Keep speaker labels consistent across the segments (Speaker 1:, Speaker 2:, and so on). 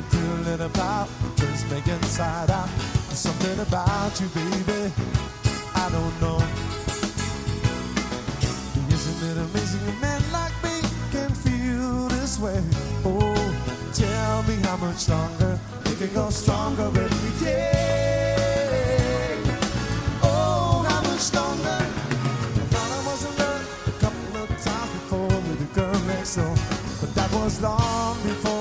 Speaker 1: me that feeling about turns me inside out. There's something about you, baby. I don't know. Isn't it amazing a man like me can feel this way? Oh, tell me how much longer it can go stronger every day. Oh, how much longer? Thought I was in love a couple of times before with the girl next door, but that was long before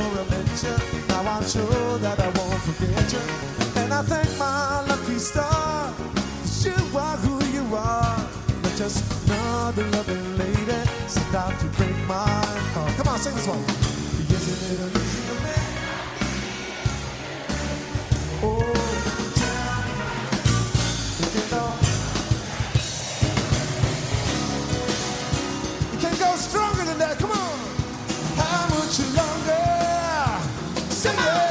Speaker 1: I'm sure that I won't forget you, and I thank my lucky star. 'cause You are who you are, not just another loving lady sent out to break my heart. Come on, sing this one. Isn't? Oh, you can go. Stronger than that. Come on. How much you Sing it.